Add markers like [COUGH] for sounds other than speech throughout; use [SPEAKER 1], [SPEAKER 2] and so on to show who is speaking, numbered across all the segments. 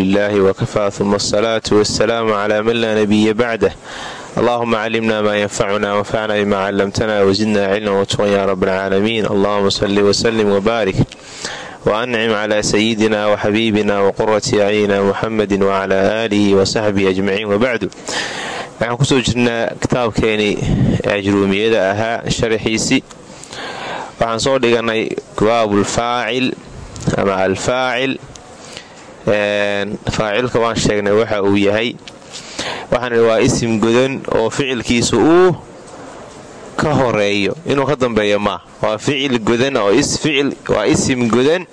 [SPEAKER 1] lilaahi wakafaa uma asalaatu wasalaamu calaa man laa nabiya bacdah allahuma calimna maa yanfacuna wanfacna bimaa callamtana wazidna cilman watqan ya rab alcaalamiin allahuma salli wslim wbaarik waancim calaa sayidina waxabiibina waqurati acyina muxamedi wacalaa aalihi wasaxbihi ajmaciin wabacdu waxaan ku soo jirnaa kitaabkeenii ajruumiyada ahaa sharaxiisii waxaan soo dhiganay baabulfaacil ama alfaacil faacilka waan sheegnay waxa uu yahay. Waxaan waa isim godan oo ficilkiisu uu ka horeeyo. Inuu ka dambeeyo maa waa ficil godan waa isim godan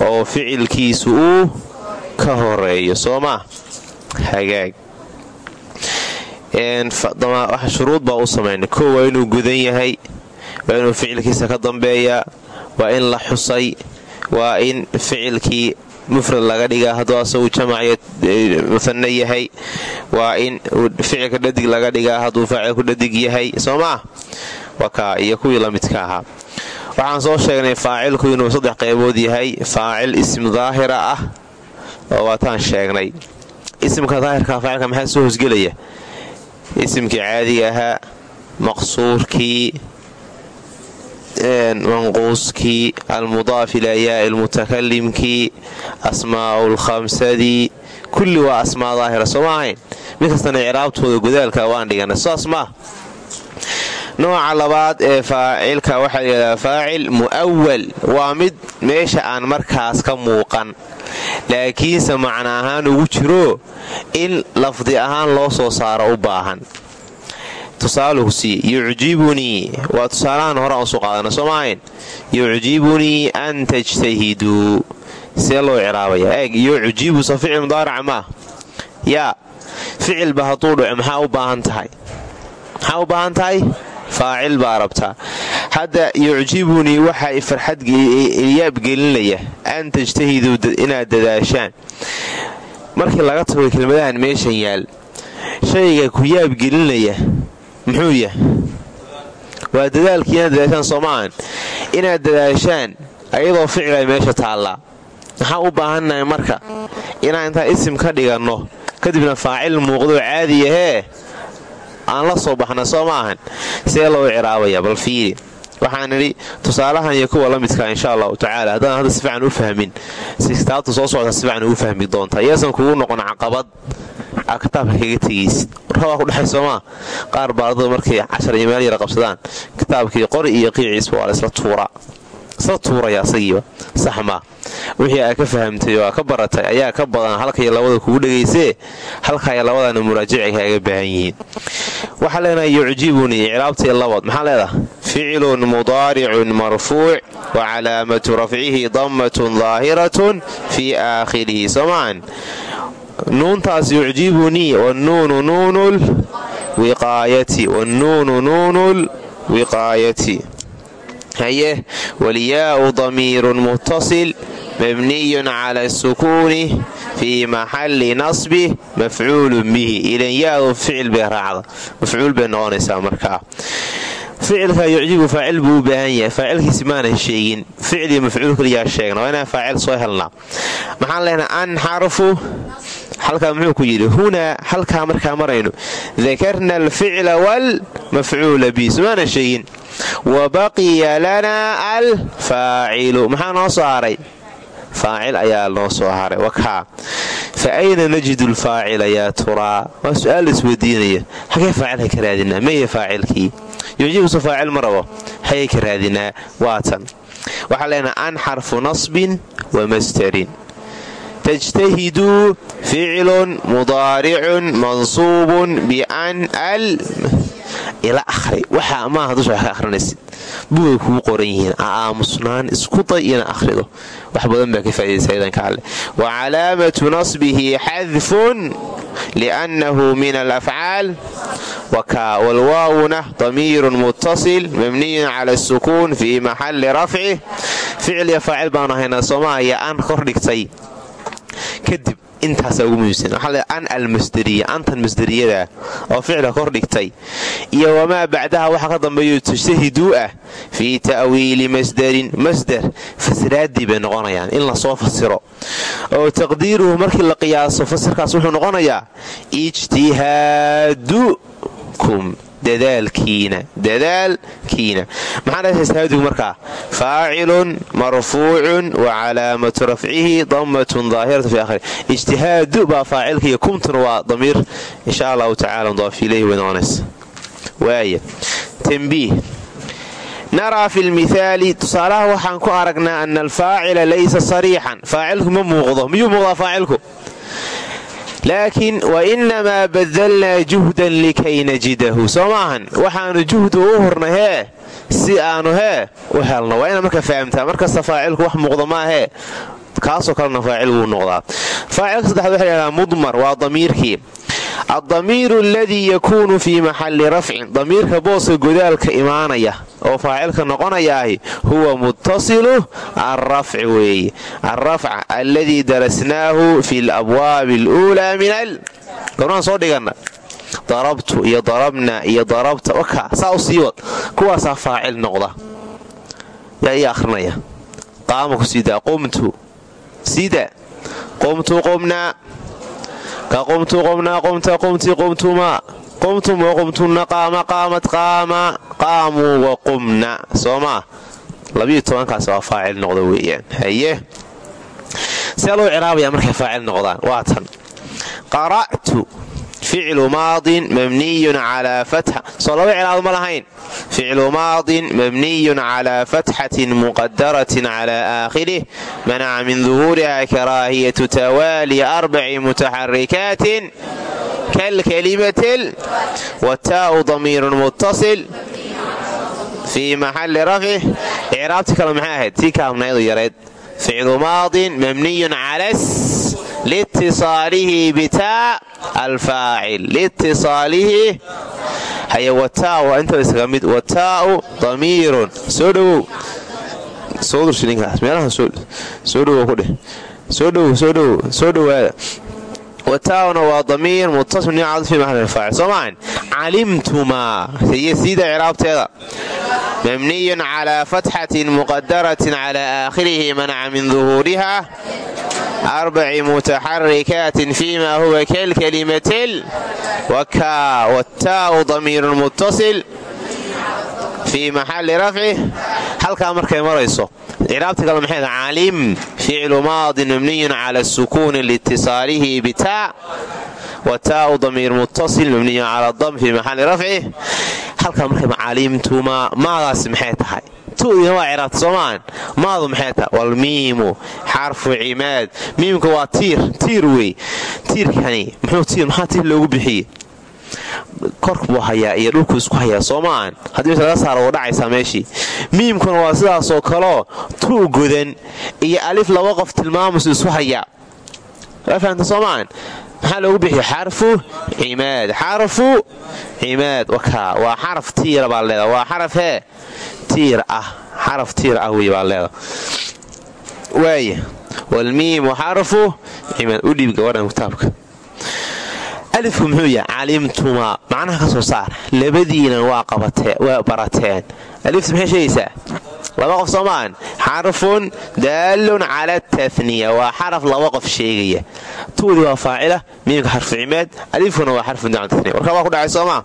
[SPEAKER 1] oo ficilkiisu uu ka horeeyo. Soo maa hagaag. Shuruud baa u samaynay. Koo waa inuu godan yahay waa inuu ficilkiisa ka dambeeyaa waa in la xusay waa in ficilkii mufrad laga dhigaa hadduu asagu jamac musanno yahay. Waa in ficilka dhadig laga dhigaa hadduu faacilku dhadig yahay soo maa wakaa iyo kuwii la ahaa. Waxaan soo sheegnay faacilku inuu saddex qaybood yahay. Faacil ism daahira ah oo waataan sheegnay. Isimka daahirka faacilka maxaa soo hosgelaya isimkii caadiga ahaa maqsuurkii manquuskii almudaaf ilaa yaai lmutakalimkii asmaa'u lkhamsadii kulli waa asmaa daahira soo ma ahayn? Mid kastana icraabtooda godaalka waan dhiganay saas maa nooca labaad ee faacilka waxaa layidhahdaa faacil mu'awal waa mid meesha aan markaas ka muuqan. Laakiinse macna ahaan ugu jiro in lafdi ahaan loo soo saaro u baahan tusaaluhsi yucjibunii waa tusaalahan u soo qaadana soo maahayn? Yucjibunii an tajtahiduu see loo icraabayaa. Eeg yucjibu sa ficil mudaaraca maa yaa ficilba hadduu dhaco maxaa u baahan tahay? Maxaa u baahan tahay? Faacil baa rabtaa hadda yucjibunii waxaa farxad yaab gelinaya an tajtahiduu inaad dadaashaan. Markii laga tago kelmadahan meeshan yaal shayga ku yaab gelinaya muxuu yahay? Waa dadaalkii inaad dadaashaan soomaahan inaad dadaashaan ayadoo ficil ay meesha taallaa. Maxaa u baahannahay marka? Inaan intaan isim ka dhiganno kadibna faacil muuqdoo caadi ahee aan la soo baxna soo ma ahan. See loo icraabaya bal fiiri. Waxaan idhi tusaalahan iyo kuwa la midka insha allahu tacaala haddaan hadda si fiican u fahmin siktaabta soo socota si fiican ugu fahmi doontaa iyaasan kugu noqon caqabad aa kitaabka kaga tegaysid warrabaa ku dhexay soomaa qaar baardada markay cashar iyo meel yara qabsadaan. Kitaabkii qori iyo qiiciisba waa la isla tuuraa isla tuuraya asagiiba. Sax maa wixii aa ka fahamtay oo aa ka baratay ayaa ka badan halkaiyo labada kugu dhegaysee halkaiyo labadana muraajacay kaaga baahan yihiin. Waxaa leenahay yucjibunii icraabtii labaad. Maxaa leedaha ficilun mudaaricun marfuuc wa calaamatu rafcihi dammatun daahiratun fii aakhirihi. Soomaan nuuntaas yucjibunii wannuunu nuunul wiqaayati wannuunu nuunul wiqaayati. Haye walyaau damiirun muttasil mabniyun cala sukuuni fii maxalli nasbi mafcuulun bihi. Ilan yaadu ficil bay raacda mafcuul bay noqonaysaa markaa ficilka yucjibu faacil buu u baahan yahay. Faacilkiisi maanan sheegin. Ficil iyo mafcuul kaliyaa sheegna. Waa inaan faacil soo helnaa maxaan leenaha an xarfu halkaa muxuu ku yidhi hunaa halkaa markaa marayno dakarna alficla waalmafcuula bi somaanan sheegin. Wa baqiya lanaa alfaacilu. Maxaa noo soo haray faacil ayaa noo soo haray wakaa fa ayna najidu alfaacila yaa turaa? Waa su'aal isweydiinaya hagee faacil hay ka raadinaa? Meye faacilkii? Yujibusa faacil ma rabo. Hayay ka waatan waxaa leenaha an xarfu nasbin wa masdarin tajtahiduu ficilun mudaaricun mansuubun bian al ila ahri waxaa maaha dusha wax ka akhrinaysid bugay kugu qoran yihiin aamusnaan isku day ina akhrido wax badan baa ka faa'idaysa idanka alle wa calaamatu nasbihi xadfun liannahu min alafcaal wakaa walwaawuna damiirun muttasil mabniyun cala asukuun fii maxalli rafcih ficil iyo faacil baanu haynaa soomahaya aan kor dhigtay kadib intaasa ugu muhiimsan. Waxaa an almasderiya antan masderiyada oo ficla kor dhigtay. Iyo wamaa bacdaha waxa ka dambeeyo tajtahiduu ah fii ta'wiili masderin masder fasiraaddii bay noqonayaan in la soo fasiro. Oo taqdiiruhu markii la qiyaaso fasirkaas wuxuu noqonayaa ijtihaadukum dadaalkiina dadaalkiina maxaa dhashasaadigu markaa faacilun marfuucun wa calaamatu rafcihi damatun daahiratu fi akhiri ijtihaadu baa faacilkaiyo kumtun waa damiir. Insha allahu tacala mudaaf ilayhi way waaya tambiih naraa fi lmithaali tusaalaha waxaan ku aragnaa ana alfaacila laysa sariixan. Faacilku ma muuqdo. Miyuu laakiin wa inamaa badalnaa juhdan likay najidahu. Soo maahan? Waxaanu juhdu u hurnay hee si aanu hee u helno. Waa inaad marka fahamtaa. Markasta faacilku wax muuqda maahee kaasoo kalena faacil wuu noqdaa. Faacilka saddexaad waxa ydhahdaa mudmar waa damiirkii addamiiru aladii yakuunu fii maxalli rafcin damiirka booska godaalka imaanaya oo faacilka noqonayaahi huwa muttasilu alrafci weeye alrafca alladii darasnaahu fi labwaabi aluulaa min al gabdhahan soo dhiganna darabtu iyo darabna iyo darabta waka saa u sii wad kuwaasaa faacil noqda yaa ii akhrinaya qaama ka qumtu qumnaa qumta qumti qumtuma. Qumtum waqumtunna qaama qaamad qaama. Qaamuu waqumna soo maa labiyo tobankaas waa faacil noqda weeyaan. Haye. See loo ciraabaya markay faacil noqdaan. Waa tan. Qara'tu ficlu maadin mabniyun calaa fatxa soo laba ciraado ma lahayn. Ficlu maadin mabniyun calaa fatxatin muqadaratin calaa aakhirih. Manaca min duhuuriha karaahiyatu tawaali arbaci mutaxarikaatin kalkalimatil wataa'u damiirun muttasil. Fii maxalli rafcih icraabti kale maxay ahayd? Tii kaabnaydu yareed. Ficlu maadin mabniyun calas liitisaalihi bitaa alfaacil liitisaalihi haye wataa waa inta isaga mid wataa'u damiirun soo dhowow soo meelaha dhowow soo dhowaada wataa'una waa damiir muttasil nicad fi maxalli alfaacil soo maahan calimtumaa hiyo siida ciraabteeda mabniyun calaa fatxatin muqadaratin calaa aakhirihi manaca min duhuuriha arbaci mutaxarikaatin fiima huwa kalkalimatil wakaa wataa'u damiirun muttasil fii maxalli rafcih halkaa markay marayso ciraabta kale maxay calim ficlu maadin mabniyun cala sukuuni liitisaalihi bitaa wataa'u damiir muttasil mabniyun cala dam fii maxalli rafcih halkaa markay macalimtuma maadaasi maxay tahay tu'dina waa ciraabta soomaan maadu maxay tahay walmiimu xarfu cimaad miimka waa tiir tiir wey tiirkani maxaa tiir loogu bixiyey kork buu hayaa iyo dhulkuu isku hayaa soo maahan haddii laga saaro wuu dhacaysaa meeshii. Miimkuna waa sidaasoo kaleo tuu godan iyo alif laba qof tilmaamusu isu hayaa waa fahamta soo maahan maxaa loogu bixiya xarfu cimaad. Xarfu cimaad. Wakaa waa xaraf tiira baa leeda waa xaraf tiir ah. Xaraf tiir ah wey baa leeda waaya walmiimu xarfu cimaad. U dhiib gabadhan kitaabka alifku muxuu yahay calimtumaa macnaha ka soo saar. Labadiinan waa barateen. Aliftu maxay sheegaysaa? Laba qof soo maahan xarfun daallun cala taniya waa xaraf laba qof sheegaya. Tuudi waa faacila miimka xarfu cimaad alifkuna waa xarfun daal taniya warkaa waa ku dhacay soomaa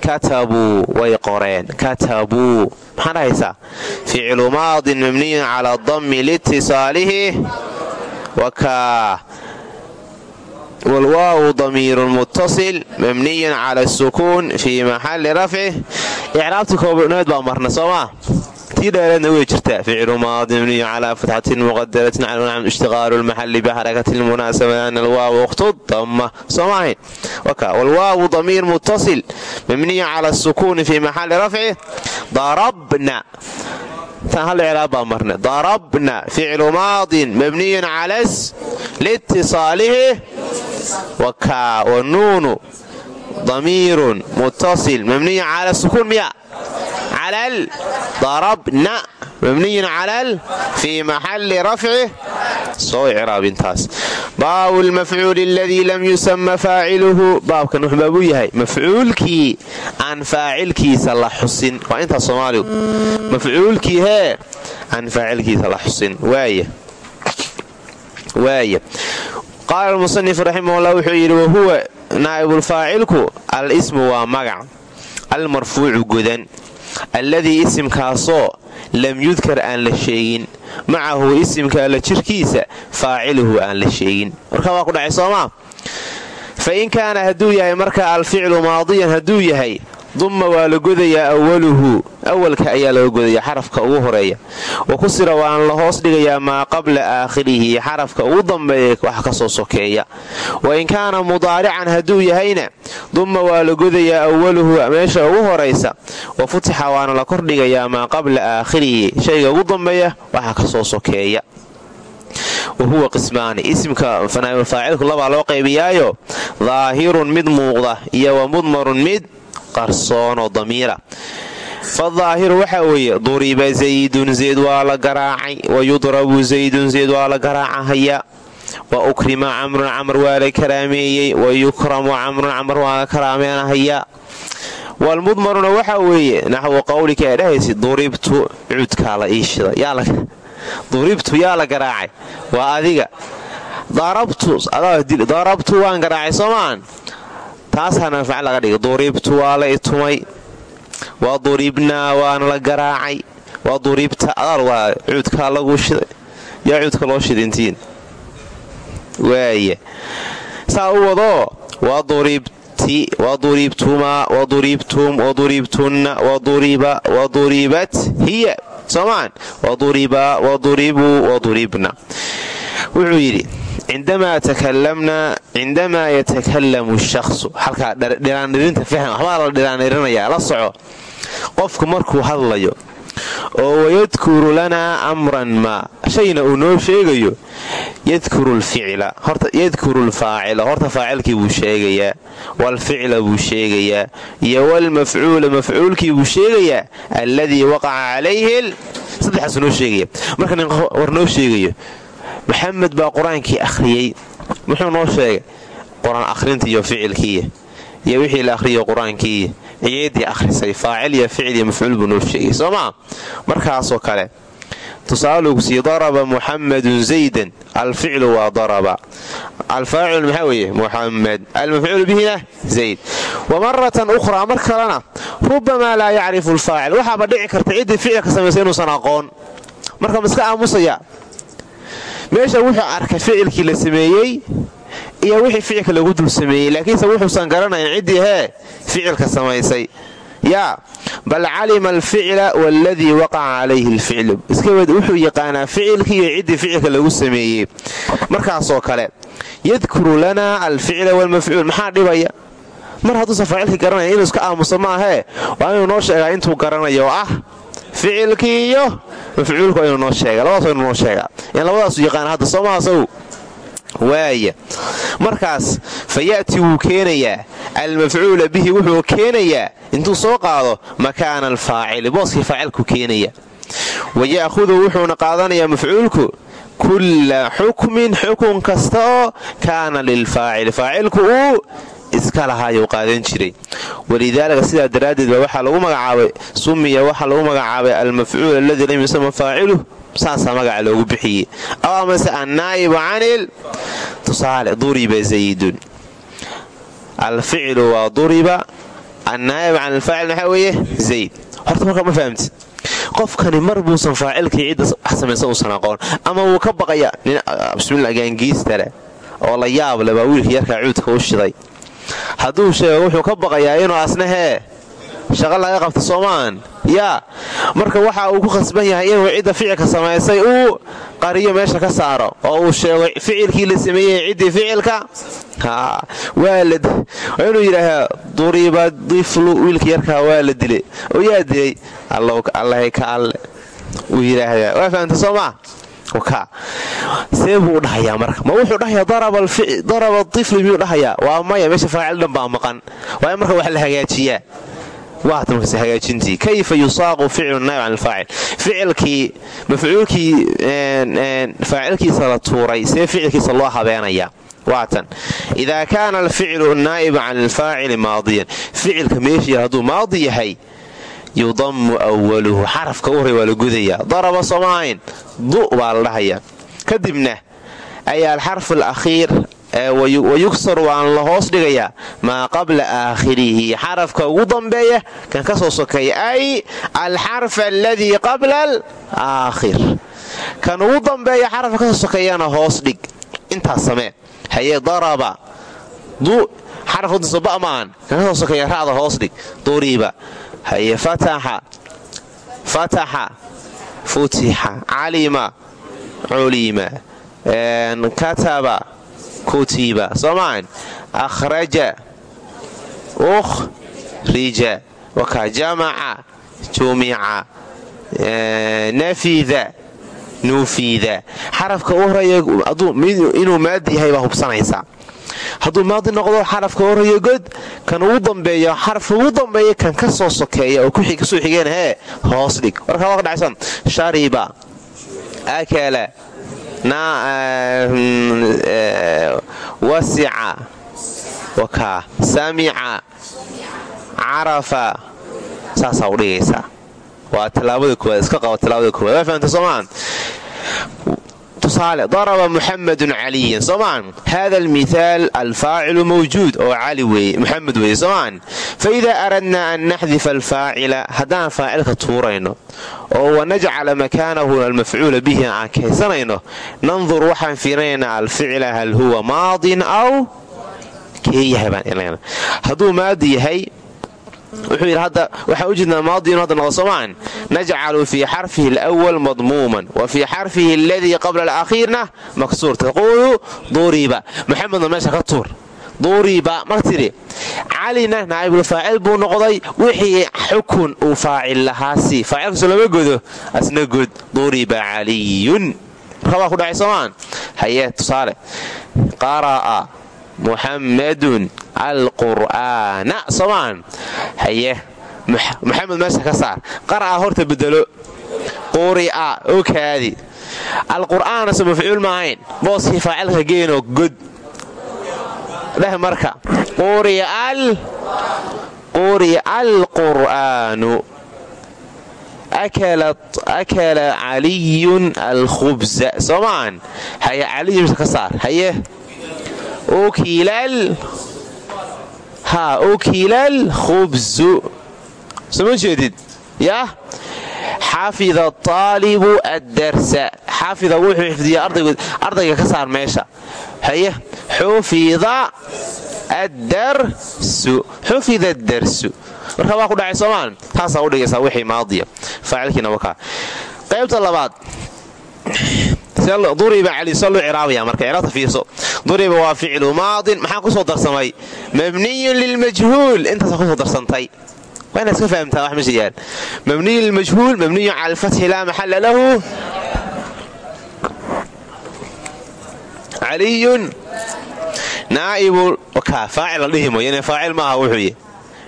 [SPEAKER 1] katabuu way qoreen. Katabuu maxaa dhahaysaa? Ficlu maadin mabniyun cala dammi liitisaalihi wakaa wlwaawu damiirun muttasil mabniyun cala asukuun fii maxalli rafcih icraabti koobneed baa marna soomaa tii dheereedna way jirtaa ficlu maadi mabniyun calaa fatxatin muqadaratin calnam ishtiqaalu lmaxalli bixarakati lmunaasaba ana alwaawu ukhtu damma soo maahayn waka wlwaawu damiir muttasil mabniyun cala asukuuni fii maxalli rafcih darabna hal icraab baa marna darabna ficlu maadin mabniyun calas liitisaalihi wakaa wanuunu damiirun muttasil. Mabniyun cala sukuun miya calal darabna mabniyun calal fii maxalli rafcih soo icraabintaas baabu lmafcuuli aladii lam yusama faaciluhu baabkan wuxuu baabuu yahay mafcuulkii aan faacilkiisa la xusin waa intaas soomaaligu mafcuulkii hee aan faacilkiisa la xusin waaya waaya qaala almusanif raximahullah wuxuu yidhi wahuwa naa'ibulfaacilku al ismu waa magac almarfuucu godan alladii isimkaasoo lam yudkar aan la sheegin. Macahu isimka alla jirkiisa faaciluhu aan la sheegin. Marka waa ku dhacay soomaa fa in kaana hadduu yahay marka alficlu maadiyan hadduu yahay dumma waa la godayaa awaluhu awalka ayaa laga godayaa xarafka ugu horreeya. Wa kusira waana la hoos dhigayaa maa qabla aakhirihi xarafka ugu dambeeya wax ka soo sokeeya. Wa in kaana mudaarican hadduu yahayna dumma waa la godayaa awaluhu meesha ugu horaysa wa futixa waana la kordhigayaa maa qabla aakhirihi shayga ugu dambeeya waxa ka soo sokeeya. Wahuwa qismaani isimka faacilku labaa loo qaybiyaayo daahirun mid muuqda iyo wa mudmarun mid qarsoonoo damiira. Fadaahiru waxaa weeye duriba zaydun zayd waa la garaacay wa yudrabu zaydun zayd waa la garaacahaya wa ukrima camrun camr waa la karaameeyey wa yukramu camrun camr waa la karaameenahaya walmudmaruna waxaa weeye naxwu qawlika ee dhahaysa duribtu cudkaa la iishida [LAUGHS] duribtu yaa la garaacay. Waa adiga darabtu waan garaacay soomaan taasaana fac laga dhigay. Duribtu waa la itumay waa duribnaa waana la garaacay waa duribta adaal waa cuudkaa lagu shiday yaa cuudka loo shidintiin. Waaya saa u wadoo waa duribti waa duribtumaa waa duribtum waa duribtunna waa duriba waa duribat hiya soomaan waa duribaa waa duribuu waa duribna wuxuu yidhi cindamaa yatakallamu shaksu halkaa dhiraandhirinta fahm waxbaa la dhiraandhirinayaa la soco. Qofku markuu hadlayo oo wayadkuru lanaa amran maa shayna uu noo sheegayo yadkuru lficla yadkuru lfaacila horta faacilkii buu sheegayaa walficla buu sheegayaa iyo walmafcuula mafcuulkii buu sheegayaa alladii waqaca calayhi saddexaasuu noo sheegaya marka nin war noo sheegayo maxamed baa qur'aankii akhriyey. Muxuu noo sheegay? Qur'aan akhrintii iyo ficilkiiya iyo wixii la akhriyo qur'aankiiya ciyaddii akhrisay faacil iyo ficil iyo mafcuul buu noo sheegay. Soo maa markaasoo kale tusaalugusi daraba muxamadun zaydan alficlu waa daraba. Alfaacil maxaa weeye? Muxamed almafcuulu bihina? Zayd. Wa maratan ukhraa mar kalena rubamaa laa yacrifu alfaacil. Waxaaba dhici karta ciddii ficilka samaysay inuusan aqoon. Marka ma aamusaya meesha wuxuu arkay ficilkii la sameeyey iyo wixii ficilka lagu dul sameeyey laakiinse wuxuusan garanayn ciddii hee ficilka samaysay. Yaa bal calima alficla waladii waqaca calayhi alficlu. Iskawed wuxuu yaqaanaa ficilkii iyo ciddii ficilka lagu sameeyey. Markaasoo kale yadkuru lanaa alficla walmafcuul maxaa dhibaya? Mar hadduusan faacilkii garanaya inuu iska aamuso maahee waa inuu noo sheegaa intuu garanayo ah ficilkii iyo mafcuulku inuu noo sheega labadaas inuu noo sheegaa. In labadaasu yaqaana hadda soomaasow waaya markaas fa ya'ti wuu keenayaa almafcuula bihi wuxuu keenayaa intuu soo qaado makaana alfaacili booskii faacilku keenaya wa ya'hudu wuxuuna qaadanayaa mafcuulku kulla xukmin xukun kasta oo kaana lilfaacili faacilku uu iska lahaayuu qaadan jiray. Walidaalika sidaa daraaddeed baa waxaa lagu magacaabay sumiya waxaa lagu magacaabay almafcuul alladii lam yusama faaciluh saasaa magaca loogu bixiyey. Aw amase annaa'ibu canil? Tusaale duriba zaydun. Alficlu waa duriba annaa'ib can alfaacil maxaa weeye? Zayd. Horta markaa ma fahamti qofkani mar buusan faacilkii cidda wax samaysa uusan aqoon ama wuu ka baqaya nin bismillah gaangiistale oo la yaab le baa wiilka yarkaa cuudka u shiday hadduu sheego wuxuu ka baqayaa inuu asna hee. Shaqo laga qabta soomaan. Yaa marka waxa uu ku khasban yahay inuu cidda ficilka samaysay uu qariyo meesha ka saaro oo uu sheego ficilkii la sameeyey ciddii ficilka waa inuu yidhaahaa duriba diflu wiilka yarkaa waa la dilay. Oo yaa dilay allahay ka alle. Uu yidhaahdaa. Waa fahamta soo see buu dhahayaa marka. Ma wuxuu dhahayaa daraba tifli miyuu dhahayaa. Waa maya meesha faacil baa maqan. Waa in marka wax la hagaajiyaa. Kayfa yusaaqu ficlu naayib can alfaacil? Ficilkii mafcuulkii faacilkiisa la tuuray see ficilkiisa loo habeenayaa waatan idaa kaana alficlu naa'iba can alfaacili maadiyan. Ficilka meeshii hadduu maadi yahay yudamu waluhu xarafka u horey waa la gudayaa. Daraba soomaahayn du baa la dhahayaa. Kadibna ayaa alxarfu alakhiir wayugsar waan la hoos dhigayaa. Maa qabla aakhirihi. Xarafka ugu dambeeya kan ka soo sokeeya ay alxarf aladii qabla alaakhir. Kan ugu dambeeya xarafka ka soo sokeeyana hoos dhig. Intaas samee. Haye daraba. Du xarafkadiisa ba maahan kan ka soo sokeeya ra'da hoos dhig. Duriba haye fataxa fataxa futixa calima culima kataba kutiba soomaan akhraja ukhrija wakaa jamaca jumica nafida nufida xarafka u horaya inuu maadi yahay baa hubsanaysaa hadduu maadi noqdo xarafka horaya god kan ugu dambeeya xarafka ugu dambeeya kan ka soo sokeeya oo ka soo xigeen hee hoos dhig. Warkaa waa dhacsan shariba akala wasica wakaa samica carafa saasaa u dhigaysaa waa tilaabada koowaad iska qaba tilaabada koowaad. Waa fahamta soomaan tusaale daraba muxamedun caliyan soomaan hada almithaal alfaacilu mawjuud oo cali weye muxamed weeye soomaan fa idaa aradnaa an naxdifa alfaacila haddaan faacilka tuurayno oo wanajcala makaanahu almafcuula bihi aan kaysanayno nandur waxaan fiirinaynaa alficla hal huwa maadin aw kee yahay baan hadduu maadi yahay wuxuu yidhi hadda waxaan u jeednaa maadiyun hadda noqdo soomaan najcalu fii xarfihi alwal madmuuman wa fii xarfihi aladii qabla alakhiirna maksuur. Taquulu duriba maxamedna meesha ka tuur. Duriba marka tidhi calina naa'ibulfaacil buu noqday wixii xukun uu faacil lahaasi faacilkaso lama godo asna god duriba caliyun. Marka ku dhacay soomaan. Haye tusaale. Qara'a muxammadun alqur'aana soomaan haye. Maxamed meesha ka saar. Qar'a horta bedelo quri'a. Oo kaadi alqur'aanase mafcuul ma ahayn. Booskii faacilka geenoo god dheh marka. Quri'a alqur'aanu akala caliyun alkhubsa soomaan haye caliyu meesha ka saar. Haye ukilal khubsu soma jeedid yah xafida aalibu addarsa. Xafida wuxuu xifdiya ardayga ka saar meesha. Haye? Xufida addarsu. Xufida addarsu. Marka waa ku dhacay soomaan? Taasaa u dhigaysaa wixii maadiya. Faacilkiina wakaa qaybta labaad duriba cali saluu ciraabaya marka ciraabta fiirso duriba waa ficlu maadin maxaa ku soo darsamay? Mabniyun lilmajhuul intaasaa ku soo darsantay. Waa iska fahamtaa wax meesha yaal mabniyun lilmajhuul mabniyun cala alfathi laa maxalla lahu. Caliyun. Naa'ibu faacil la dhihi mooy faacil maaha wuxuu yih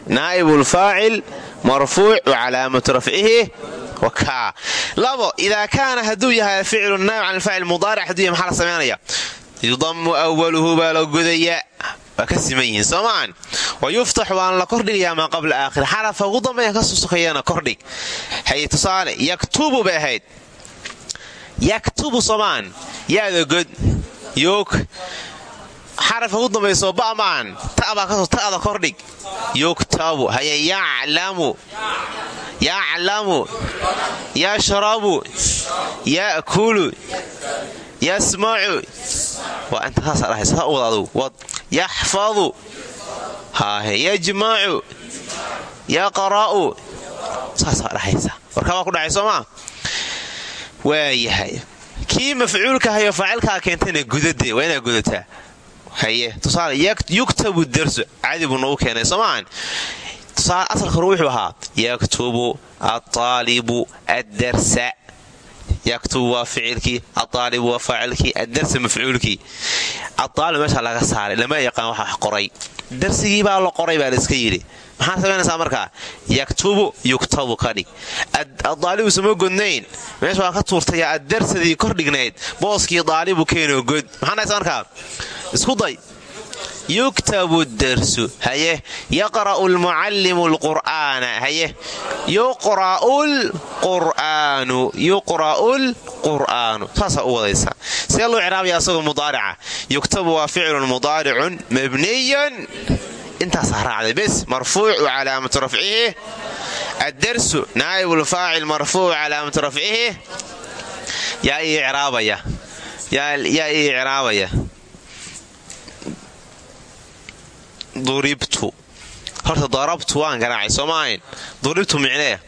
[SPEAKER 1] naa'ibu lfaacil marfuuc wa calaamatu rafcihi labo idaa kaana hadduu yahay ficlu naayib can alfaacil mudaaric hadduu yahay maxaa la samaynaya yudamu awaluhu baa la godayaa waa ka siman yihiin wa yuftax la kordhigayaa maa qabla aakhir. Xarafa ugu dambeeya ka soo sokeeyana kordhig haye yaktubu bay ahayd. Yaktubu soomaan yaada god yoog. Xarafka ugu dambayso ba maan ta'da kordhig. Yuktabu haye yaclamu yaclamu yashrabu yakulu yasmacu waa inta saasa dhahay saa u wad adugu yaxfadu yajmacu yaqra'u saasaa dhahaysa warkaa waa ku dhacay soo maa waayahay kii mafcuulka hayo faacilkaa keentayna gudade waa inaad gudataa haye tusaale yuktabu darsu cadi buu noogu keenay soomaan tusaale asalka wuxuu ahaa yaktubu aaalibu addarsa. Yaktubu waa ficilkii aaalibu waa faacilkii addarsa mafcuulkii. Aaalib meesha laga saaray lama yaqaan waxa wax qoray. Darsigii baa la qoray baa la iska yidhi. Maxaad samaynaysaa markaa? Yaktubu yuktabu ka dhig addaalibu sama godnayn? Meesha waa ka tuurtaya addarsadii kor dhignayd. Booskii daalibu keenoo god. Maxaa markaa? Isku day yuktabu darsu haye yaqra'u lmucallimu lqur'aana haye yuqra'u lqur'aanu yuqra'u lqur'aanu saasaa u wadaysaa see loo ciraabaya asagoo mudaarica yuktabu waa ficlun mudaaricun mabniyan. Intaasaa raacday bes marfuucu calaamatu rafcihi. Addarsu naa'ib lfaacil marfuuc calaamatu rafcihi. Yaa ii ciraabaya yaa ii ciraabaya duribtu. Horta darabtu waan garaacay soo ma ahayn duribtu micnee?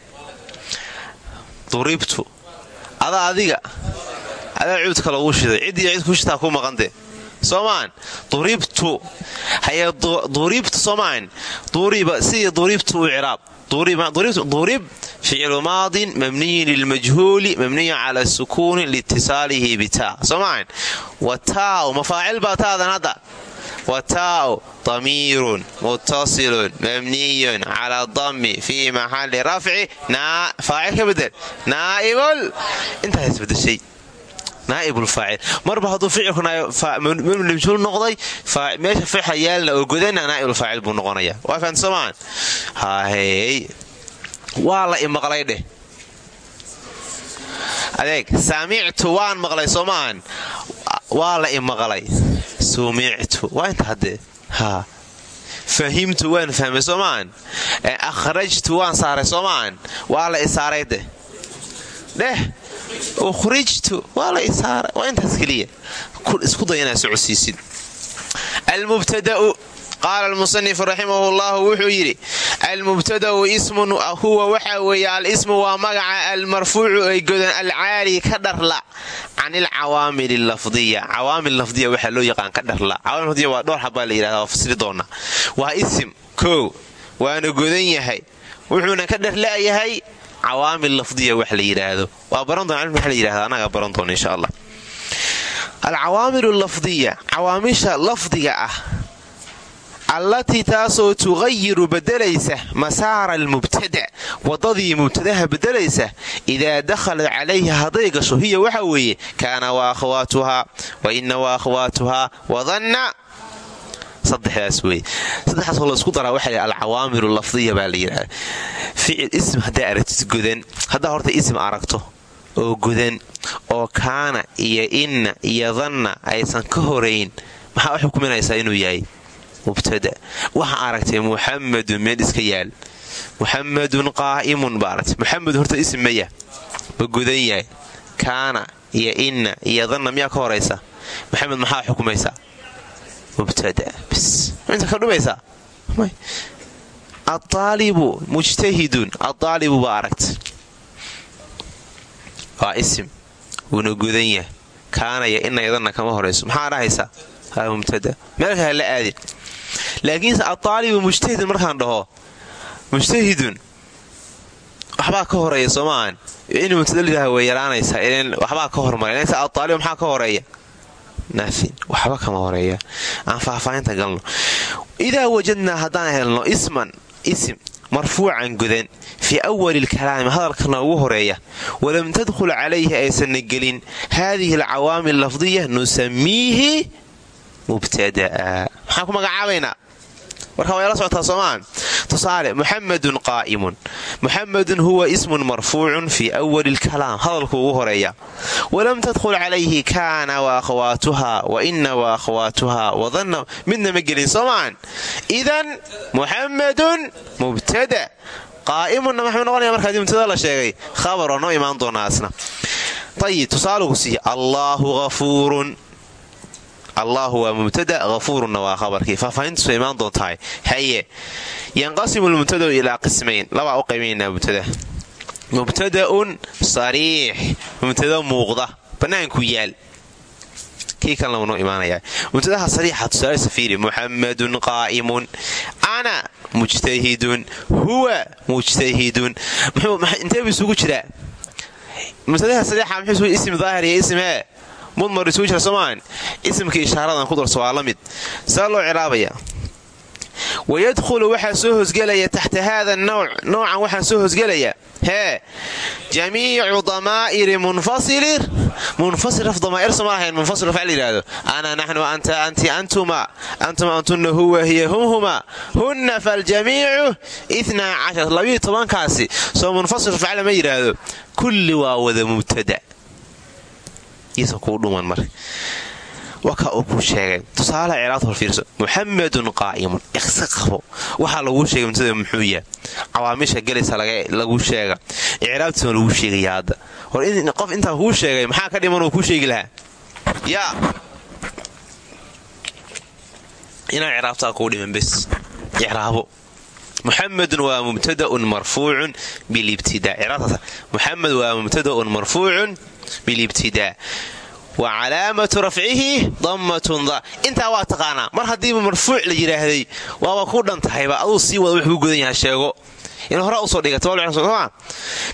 [SPEAKER 1] Duribtu. Ada adiga adaa cuudka lagu shiday. Ciddii cid ku shitaa ku maqante. Soo maan duribtu. Haye duribtu soo maahan? Duriba sidii duribtu u ciraab durib ficlu maadin mabniyin lilmajhuuli mabniyin cala sukuuni liitisaalihi bitaa soo maahan wataau mafaacil baa taadan hadda wataau damiirun muttasilun mabniyun cala dami fii maxali rafci faacil ka bedel naaibl intaas isbadeshay naaibulfaacil marba hadduu ficilku majhuul noqday meesha fixa yaalna oo godana naaibulfaacil buu noqonaya. Waa fahamta soomaan hahey waa la imaqlay dheh. Adeeg samictu waan maqlay soo maahan waa la imaqlay sumictu waa inta haddee. Haa. Fahimtu waan fahmay soo maahan akhrajtu waan saaray soo maahan waa la isaaray dheh ukhrijtu waa la isaaray waa intaas keliya. Isku day inaad socodsiisid almubtada'u qaala almusanifu raximahu llahu wuxuu yidhi almubtada'u ismun huwa waxa weeye al-ismu waa magaca almarfuucu ay godan alcaali ka dharla can ilcawaamil lafdiya. Cawaamil lafdiya waxaa loo yaqaan ka dharla. Cawaamil lafdiya waa dhowr xabaa la yidhahda waa fasli doona waa isim kow waana godan yahay. Wuxuuna ka dharla'yahay cawaamil lafdiya wax la yidhaahdo waa baran doona cilmi waxa la yidhahda annagaa baran doona insha allah alcawaamilu lafdiya cawaamisha lafdiga ah allatii taasoo tuqayiru bedelaysa masaara almubtada wadadii mubtadaha bedelaysa idaa dakhalat calayha hadday gasho hiya waxa weeye kaana wa akhwaatuhaa wa ina wa akhwaatuhaa wadanna saddexdaas weye saddexdaasoo la isku daraa waxa alcawaamilu lafdiya baa la yidhahda ficil ism haddaa aragtid godan. Haddaa horta ism aragto oo godan oo kaana iyo inna iyo danna aysan ka horayn maxaa u xukuminaysaa inuu yahay mubtada? Waxa aragtay muxamadun meel iska yaal. Muxamadun qaa'imun ba aragtay. Muxamed horta ism maya ma godan yahay. Kaana iyo inna iyo danna miyaa ka horaysa maxamed maxaa xukumaysaa aaalibu mujtahidun aaalibu baa aragtay waa isim wuuna godan yahay kaana iyo inna iyo danna kama horayso maxaa dhahaysaa mubtada meelka hala aadin laakiinse aaalibu mujtahidun markaan dhaho mujtahidun waxbaa ka horreeya soo maahan in mubtada layidhaha way yaraanaysaa waxbaa ka hormara aaalibu maxaa ka horreeya naafin waxba kama horreeya. Aan faahfaahinta galno. Idaa wajadnaa haddaan helno isman isim marfuucan godan fii awali lkalaami hadalkana ugu horreeya walam tadkhul calayhi aysanna gelin haadihi alcawaamil lafdiya nusamiihi mubtada'a. Maxaan ku magacaabaynaa warka waa la socotaa soomaan tusaale muxamadun qaa'imun. Muxamadun huwa ismun marfuucun fii awali lkalaam hadalku ugu horreeya. Walam tadkhul calayhi kaana wa akhwaatuhaa wa ina wa akhwaatuhaa wadanna midna ma gelin soomaan idan muxamadun mubtada. Qaa'imunna maxuu noqonaya markaadii mubtada la sheegay? Khabar oo noo imaan doonaa asna. Ayib tusaalugu sii allaahu hafuurun allahu waa mubtada hafuurunna waa khabarkii. Faahfaahintiisu imaan doontahay. Haye. Yanqasimu lmubtadau ilaa qismayn. Labaa u qaybaynaa mubtada. Mubtada'un sariix. Mubtada muuqda. Bannaanku yaal. Kii kalena wuu noo imaanayaa. Mubtadaha sariixa tusaale safiiri. Muxamadun qaa'imun. Ana mujtahidun. Huwa mujtahidun. Intee buu isugu jiraa? Mubtadaha sariixa muxuu ism daahir iyo ismee mudmar isugu jira soomaan. Isimkii ishaaradan ku darso waa la mid. Saa loo cilaabaya. Wayadkhulu waxaa soo hosgelaya taxta haada nawc noocan waxaa soo hosgelaya. Hee jamiicu damaa'iri munfasili munfasil raf damaa'ir soma lahayn munfasil la yidhaahdo ana naxnu anta anti antuma antuma antuna huwa hiya humhuma hunna faljamiicu itnaa cashar labiyo tobankaasi. Soo munfasil raf lama yidhaahdo kulli waa iisa kuu dhuman marka waka uu ku sheegay. Tusaale ciraad hor fiirso. Muxamedun qaa'imun. Iqsi qabo. Waxaa laguu sheegay mubtada muxuu yaha cawaamisha gelaysa lagu sheega. Icraabtiisma lagu sheegaya hadda hor qof intaa kuu sheegay maxaa ka dhiman uu kuu sheegi lahaa? Yaa inaa ciraabtaa kuu dhiman bes. Icraabo. Muxamedun waa mubtadaun marfuucun bilibtidaa muxamed waa mubtadaun marfuucun bilibtidaa wa calaamatu rafcihi dammatun intaa waa taqaanaa mar haddiiba marfuuc la yidhaahday waaba ku dhan tahayba aduu sii wada wuxuu godan yaha sheego. In horaa u soo dhigatawaxaan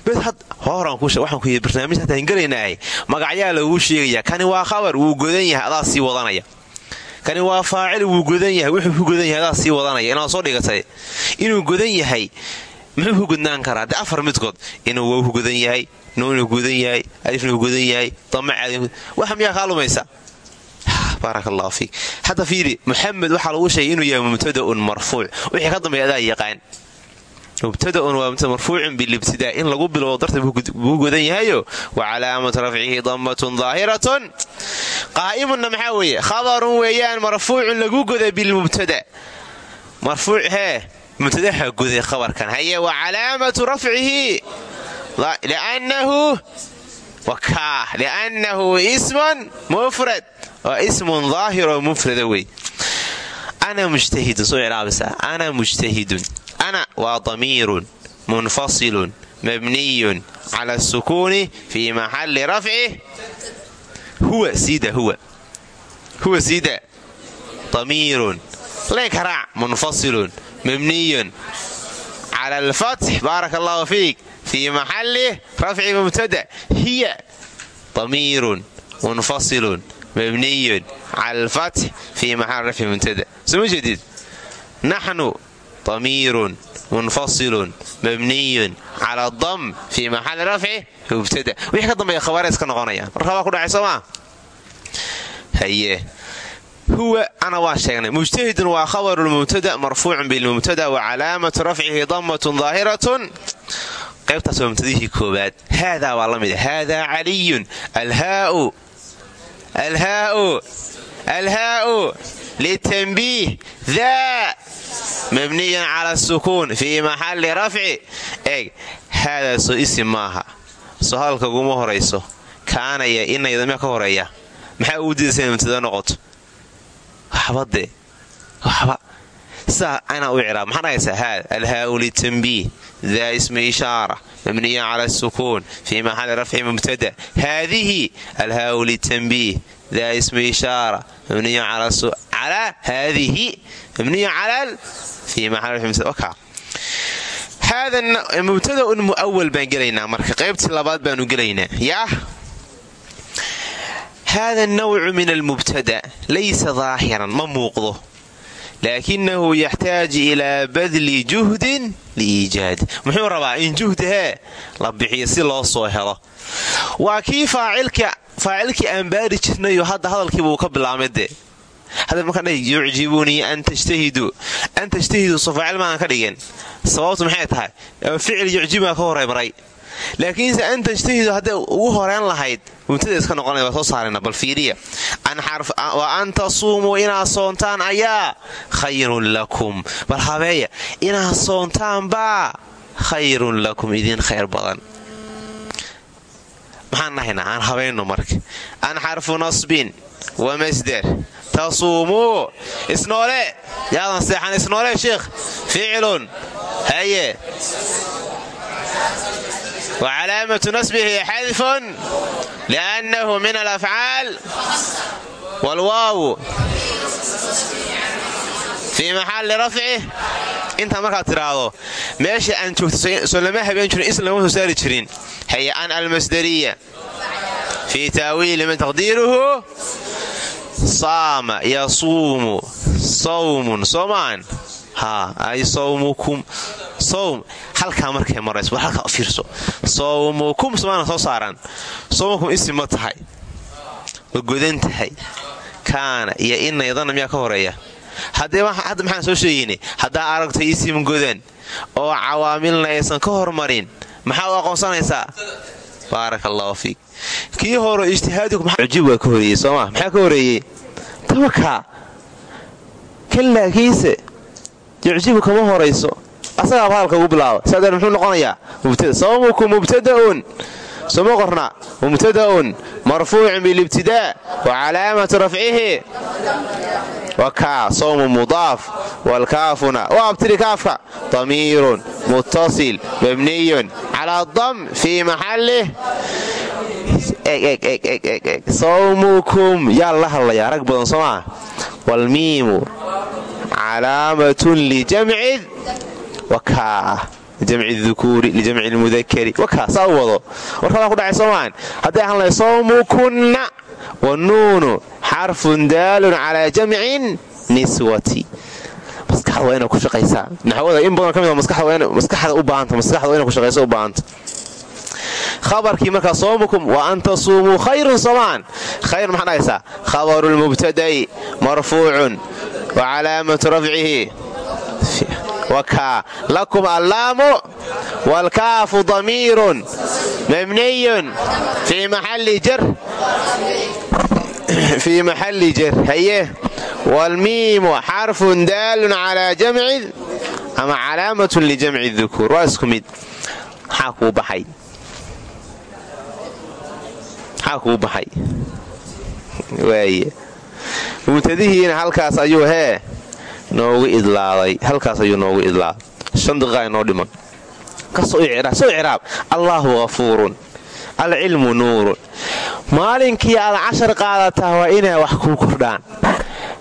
[SPEAKER 1] barnaamij hataan gelaynahay magacyaa laguu sheegaya kani waa khabar wuu godan yahay adaa sii wadanaya. Kani waa faacil wuu godan yahay wuxuu ku godan yahay adaa sii wadanaya. Inaad soo dhigatay inuu godan yahay muxuu ku godnaan karaa? De afar midkood inuu wow ku yahay nuunu gudan yahay alifnu gudan yahay damawaxa miyaa kaa lumaysa? Baaraka allahu fiik. Hadda fiiri muxamed waxaa lagu sheegay inuu yahay mubtadaun marfuuc. Wixii ka dambeeya adaa yaqaan. Mubtadaun waa marfuucun bilibtidaa. In lagu bilowdo darta buu godan yahayo wa calaamatu rafcihi dammatun daahiratun qaa'imunna maxaa khabarun weeyaan marfuucun lagu goda bilmubtada. Marfuuc hee mubtadaha goday khabarkan. Haye wa calaamatu rafcihi liannahu ismun mufrad waa ismun daahiroo mufrada wey ana mujtahidun soo iraabisa ana mujtahidun ana waa damiirun munfasilun mabniyun cala asukuuni fii maxalli rafci huwa siida huwa huwa siida damiirun leenka raac munfasilun mabniyun cala alfatx baaraka allahu fiik fii maxalli rafci mubtada hiya damiirun munfasilun mabniyun cala alfatx fii maxalli rafci mubtada soo ma jeedid naxnu damiirun munfasilun mabniyun cala dam fii maxalli rafci mubtada wixii ka dambeeya khabarees ka noqonayaan marka waa ku dhacay soo maa haye huwa ana waa sheegnay mujtahidun waa khabaru lmubtada marfuucun bilmubtada wa calaamatu rafcihi damatun daahiratun qaybtaas waa mubtadihii koobaad haadaa waa la mid haadaa caliyun alhaau alhaau alhaau litanbiih daa mabniyan cala sukuun fii maxalli rafci. Eeg haadaasoo isim maaha soo hadalka guma horayso kaanaya inayda ka horreeya maxaa uu diidaysa inay noqoto? Waxba anaa u ciraab maxaa dhahaysaa haad alhaau litanbiih daa ismu ishaara mabniyan cala sukuun fii maxalli rafci mubtada haadihi alhaau litanbiih daa ismu ishaara mabniyan calaa haadihi mabniyan calal fii mubtada haada mubtada un mu'awal baan gelaynaa marka qaybtii labaad baanu gelaynaa yaah hada nawcu min almubtada laysa daahiran ma muuqdo laakinahu yaxtaaju ilaa badli juhdin liiijaad muxuu rabaa in juhdi hee la bixiyo si loo soo helo waa kii faacilkii aan baari jirnayo hadda hadalkiibuu ka bilaamay dee yucjibunii an tajtahiduu an tajtahiduu soo faacil maaaan ka dhigin sababtu laakiinse an tajtahidu hadday ugu horeen lahayd mubtada iska noqonay waa soo saarayna bal fiiriya. Wa an tasuumuu inaad soontaan ayaa khayrun lakum. Bal habeeya inaad soontaanbaa khayrun lakum idiin khayr badan. Maxaan dhahaynaa aan habayno marka. An xarfu nasbin wa masder. Tasuumuu isnoole. Yaadan seexan isnoole sheikh. Ficilun haye wcalaamatu nasbihi xadfun liannahu min alafcaal wlwaawu fii maxalli rafcih intaa markaad tidhaahdo meesha aan joogto soo lama habeen jirin ism lama soo saari jirin hay'an almasdariya fii taawiili man taqdiiruhu saama yasuumu sawmun soomaan haa ay sawmukum. Sawm halkaa markay marayso war halkaa u sawmukum somaana soo saaraan. Sawmukum isim ma tahay. Ma tahay. Kaana iyo inna yadanna miyaa ka horreeya? Hadda maxaan soo sheegayna haddaa aragto isim godan oo cawaamilna aysan ka hormarin maxaa u aqoonsanaysaa? Baaraka allahu fiik. Kii hore ijtihaadikuujib waa ka horeeyey sooma maxaa ka horeeyey? Tabakaa kan laakiinse yucjibu kama horayso asagaa hadalka ugu bilaaba saadee muxuu noqonayaa? Mubtada sawmuku mubtada'un. Soma qorna. Mubtada'un. Marfuucun bilibtidaa wa rafcihi. Wakaa sawmu mudaaf. Walkaafuna abtiri kaafka. Damiirun. Muttasil. Mabniyun. Calaa dam fii maxallih sawmukum. Yaa la hadlayaa. Rag badan soo walmiimu calaamatun lijamci jamci dukuuri lijamci lmudakari wakaa saa u wado warkadaa ku dhacay soomaan hadday ahaan lahay sawmukunna wanuunu xarfun daalun calaa jamcin niswati maskaxda waa ku shaqaysaa naxwada in badan ka mid maskaxda u baahanta maskaxda waa ku shaqaysa u baahanta khabarkii markaa soomukum wa an tasuumuu khayrun somaan khayr maxaa dhahaysaa khabaru lmubtada'i marfuucun wa calaamatu rafcihi. Lakum allaamu waalkaafu damiirun mabniyun fii maxalli jar. Haye? Waalmiimu xarfun daalun calaa jamcin ama calaamatun lijamci dukuur waa isku mid. Maxaa kuu maxaa kuu baxay. Mubtadihiina halkaas ayuu hee noogu idlaaday halkaas ayuu noogu idlaaday shan daqiiqa inoo dhiman. Kasoo soo icraab allaahu hafuurun alcilmu nuurun. Maalinkii aad cashar qaadataa waa inay wax kuu kordhaan.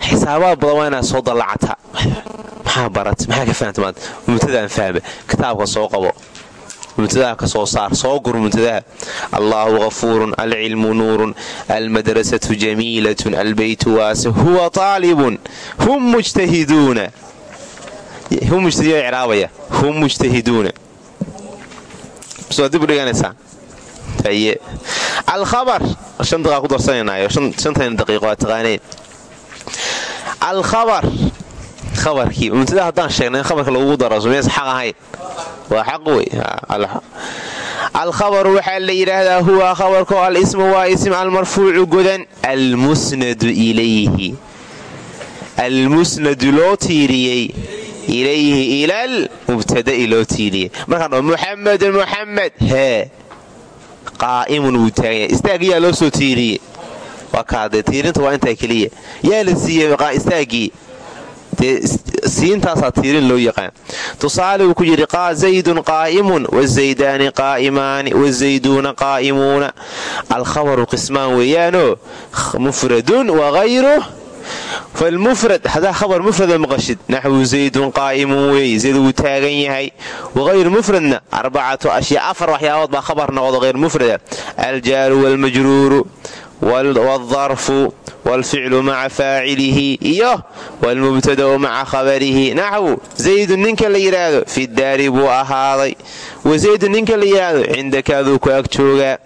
[SPEAKER 1] Xisaabaad badan waa inaad soo dallacataa maxaa barat maxaa ka fahamta? Maanta mubtadaan fahma kitaabka soo qabo mubtadaha ka soo saar soo gur mubtadaha allaahu hafuurun alcilmu nuurun almadrasatu jamiilatun albeytu waase huwa aalibun hum mujtahiduuna. Icraabaya hum mujtahiduuna. Alkhabar shan daqiiqa ku darsanaynayo shantan daqiiqo waa taqaaneen. Alkhabar khabarkii mubtada haddaan sheegnay in khabarka lagugu daro sumeys xaq ahayn waa xaq wey alkhabaru waxaa la yidhaahdaa huwa khabarko alismu waa ism almarfuucu godan almusnadu ilayhi. Almusnadu loo tiiriyey ilayhi ilal mubtada'i loo tiiriyey. Markaan muxamedun muxamed hee qaa'imun wuu taaganya istaagiyaa loo soo tiiriyey. Waa kaadee tiirinta waa intaa keliya. Yaa la siiyey istaagii dee siintaasaa tiirin loo yaqaan. Tusaale uu ku yidhi zaydun qaa'imun wazaydaani qaa'imaani wazayduuna qaa'imuuna. Alkhabaru qismaan weeyaanoo mufradun wahayruh falmufrad hadaa khabar mufrada maqashid. Naxwu zaydun qaa'imun weeye zayd wuu taagan yahay. Wahayru mufradna arbacatu ashyaa afar waxyaabood baa khabar noqdo hayr mufrada. Aljaaru waalmajruuru waaldarfu waalficlu maca faacilihi iyo waalmubtada'u maca khabarihi. Naxwu zaydun ninka la yidhaahdo fi daari buu ahaaday. Wazaydun ninka la yidhaahdo cindaka aduu ku ag joogaa.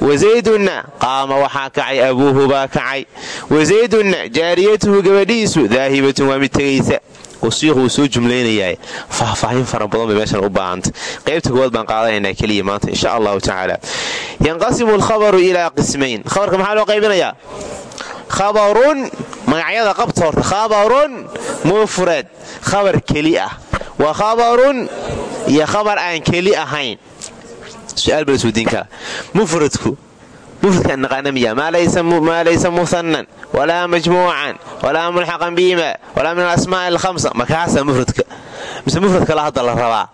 [SPEAKER 1] Wazaydunna qaama waxaa kacay abuuhu baa kacay. Wazaydunna jaariyatuhu gabadhiisu daahibatun waa mid tegaysa wasiiqu uu soo jumlaynayaa faahfaahin fara badan bay meeshan u baahanta qaybta koowaad baan qaadanaynaa keliya maanta insha allahu tacaala. Yanqasimu alkhabaru ilaa qismayn. Khabarka maxaa loo qaybinayaa? Khabarun magacyada qabta horta. Khabarun mufrad khabar keli ah. Wa khabarun iyo khabar aan keli ahayn. Su'aal baa lasweydiin karaa. Mufradku mufradkaan naqaana miya maa laysa muhanan walaa majmuucan walaa mulxaqan bihima walaa min alasmaa'i alhamsa makaasaa mufradka mise mufrad kale hadda la rabaa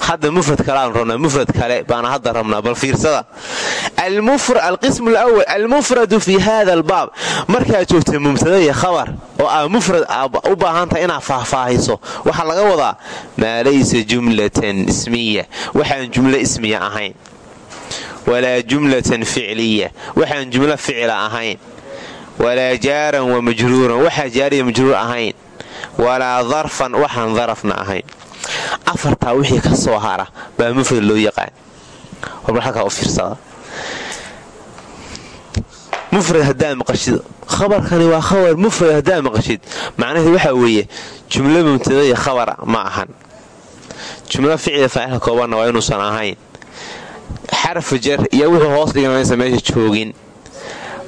[SPEAKER 1] hadda mufrad kaleaan rabnaa mufrad kale baana hadda rabnaa bal fiirsada alqismu lwal almufradu fi hada albaab markaad joogta mubtada iyo khabar oo aa mufrad u baahantahay inaad faahfaahiso waxaa laga wadaa maa laysa jumlatan ismiya waxaan jumlo ismiya ahayn walaa jumlatan ficliya waxaan jumlo ficila ahayn walaa jaaran wa majruuran waxaa jaariya majruur ahayn walaa darfan waxaan darafna ahayn afartaa wixii ka soo hara baa mufrad loo yaqaan mufrad haddaa maqashid khabarkani waa khabar mufrad haddaa maqashid macnaheed waxaa weeye jumlo mubtadaiyo khabara ma ahan jumlo ficila faacilka koobanna xarfu jar iyo wuxuu hoos dhiganaysa meesha joogin.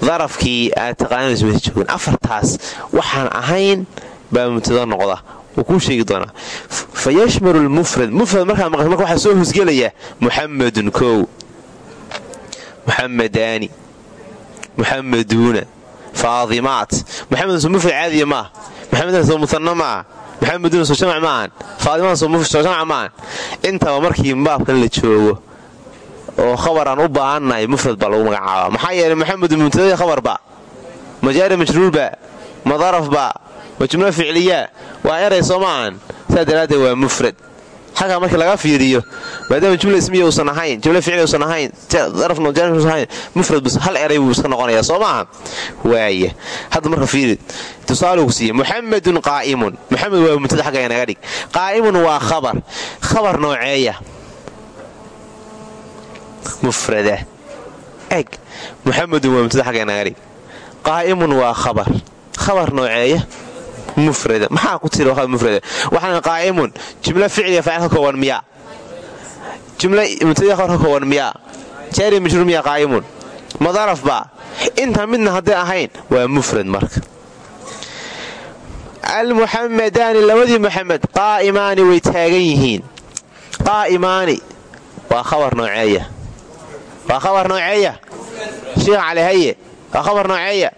[SPEAKER 1] Darafkii aad taqaanaysa meesha joogin. Afartaas waxaan ahayn baa mubtada noqda. Wuu kuu sheegi doonaa. Fa lmufrad mufrad markaa maqasho marka waxaa soo hosgelaya muxamadun kow. Muxamadaani muxamaduuna faadimaat. Muxamedun soo mufrad caadiya maaha muxamedan soo musanna maaha muxameduuna soo jamac maahan faadimadan soo jamac maahan intaba markii baabkan la joogo oo khabaraan u baahannahay mufrad baa lagu magacaabaa. Maxaa yeelay muxamedun mubtadai khabarba majaari majruurba ma darafba ma jumlo ficliyaa waa eray soo maahan saa daraaddeed waa mufrad. Xagaa markii laga fiiriyo maadaama jumla ismiya uusan ahayn jumla ficli usan ahayn darafnusan ahayn mufrad hal eray buu iska noqonayaa. Soo maaha waaya hadda marka fiiri tusaaluu siiye muxamedun qaa'imun. Muxamed waa mubtada xagga inaga dhig. Qaa'imun waa khabar. Khabar nooceeya mufrada eg muxamedun waa mubtada xagga inaga dhig qaa'imun waa khabar. Khabar nooceeya mufrada maxaa ku tiri mufrada waxaan qaa'imun. Jumlo ficliga faacil ka kooban miyaa? Jumla mubtada khabar ka kooban miyaa? Jaari majruur miyaa qaa'imun? Madaraf baa? Intaa midna hadday ahayn waa mufrad marka. Almuxamadaani labadii muxamed qaa'imaani khabar waa khabar nooceeya? Sheekh cali haye waa khabar nooceeya?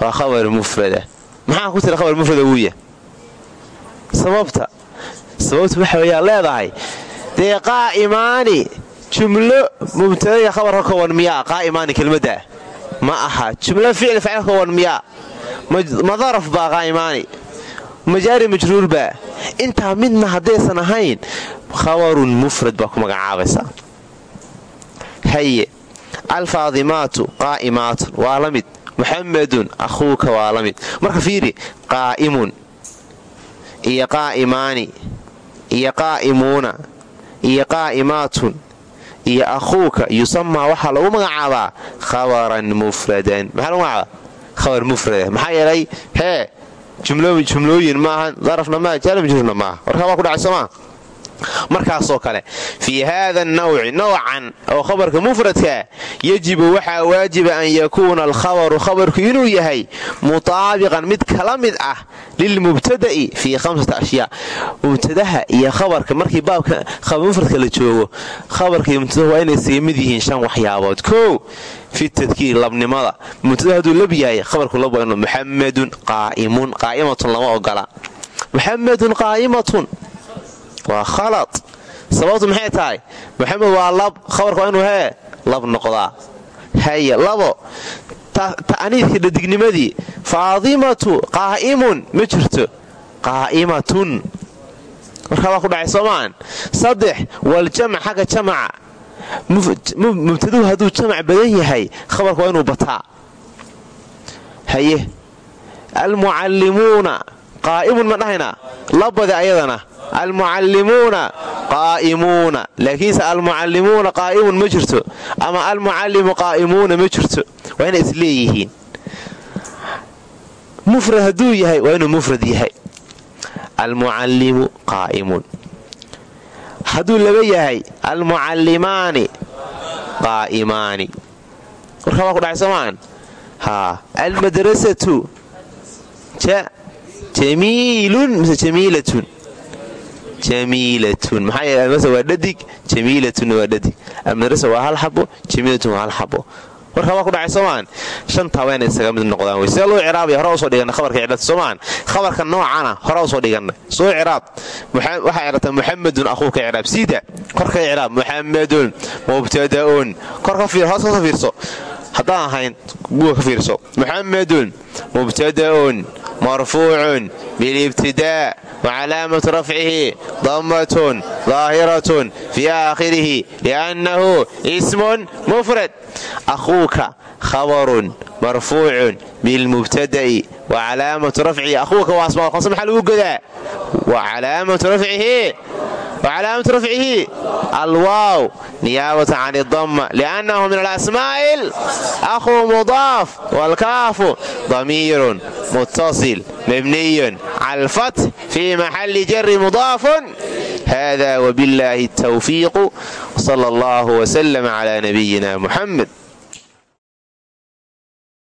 [SPEAKER 1] Waa khabar mufrada. Maxaa ku tira khabar mufrada wuuya sababta sababta waxa weyaa leedahay dee qaa'imaani jumlo mubtadaya khabar ka kooban miyaa? Qaa'imaani kelmadda. Ma aha. Jumlo ficli facil ka kooban miyaa? Ma daraf baa qaa'imaani majaari majruur baa? Intaa midna haddaysan ahayn khabarun mufrad baa ku magacaabaysaa haye alfaadimaatu qaa'imaatun waa la mid. Muxamedun akhuuka waa la mid. Marka fiiri qaa'imun. Iyo qaa'imaani. Iyo qaa'imuuna. Iyo qaa'imaatun iyo akhuuka yusamaa waxaa lagu magacaabaa khabaran mufradan. Maxaa lagu magacaabaa? Khabar mufrada maxaa yeelay? Hee jumlooyin maaha darafna maaha jaalamjurna maaha. Warkaa waa ku dhacay soomaa markaasoo kale fii haada nawci nowcan oo khabarka mufradka yajibu waxaa waajiba an yakuuna alkhabaru khabarku inuu yahay mutaabiqan mid kala mid ah lilmubtada'i fii hamsati ashyaa. Mubtadaha iyo khabarka markii baabka mufradka la joogo khabarka iyo waa inay isaga yihiin shan waxyaabood. Kow fi tadkiir labnimada mubtada hadduu lab yahay khabarku lab waa inu muxamedun qaa'imun qaa'imatun lama ogola. Muxamedun qaa'imatun waa khalad. Sababtu maxay tahay? Maxamed waa lab khabarka waa inuu hee lab noqdaa. Haye labo. Ta'niidkii dhadignimadii faadimatu qaa'imun ma jirto. Qaa'imatun. Markaa waa ku dhacay soomaan saddex waljamac xagga jamaca mubtaduhu hadduu jamac badan yahay khabarka waa inuu bataa. Haye. Almucallimuuna qaa'imun ma dhahaynaa labada ayadana almucallimuuna qaa'imuuna laakiinse almucallimuuna qaa'imun ma jirto ama almucallimu qaa'imuuna ma jirto waa inay isleeyihiin mufrad hadduu yahay waa inuu mufrad yahay almucallimu qaa'imun hadduu laba yahay almucallimaani qaa'imaani warkaa waa ku dhacay soomaan almadrasatu jamiilun mise jamiilatun jamiilatun maxaa waa dhadig jamiilatunna waa dhadig. Almadrasa waa hal xabo jamiilatun waa hal xabo. Warkaa waa ku dhacay soomaan? Shantaa waa inay isaga mid noqdaan wey sidee loo ciraabaya hore u soo dhiganay khabarka cidhata soomaan. Khabarka noocana hore u soo dhiganay. Soo ciraab waxaa cirata muxamedun akhuuka ciraab siida korka ciraab muxamedun mubtada'un. Korka hoos fiirso. Haddaan ahayn guga ka fiirso. Muxamedun mubtada'un marfuucun bilibtidaa wacalaamatu rafcihi dammatun daahiratun fii aakhirihi liannahu ismun mufrad akhuuka khabarun marfuucun bilmubtada'i wacalaamatu rafcihi akhuuka waa asmaa khamsa maxaa lagu godaa? Wacalaamatu rafcihi wcalaamatu rafcihi alwaaw. Niyaabata can idama liannahu min alasmaa'il akhuu mudaaf. Waalkaafu damiirun muttasil. Mabniyun. Cala alfath fii maxalli jari mudaafun. Hada wbillaahi tawfiiqu. Wsala allahu wslm cla nabiyina muxamed